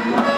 Thank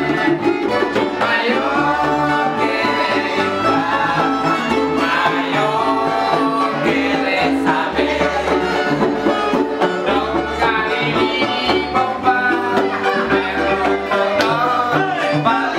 para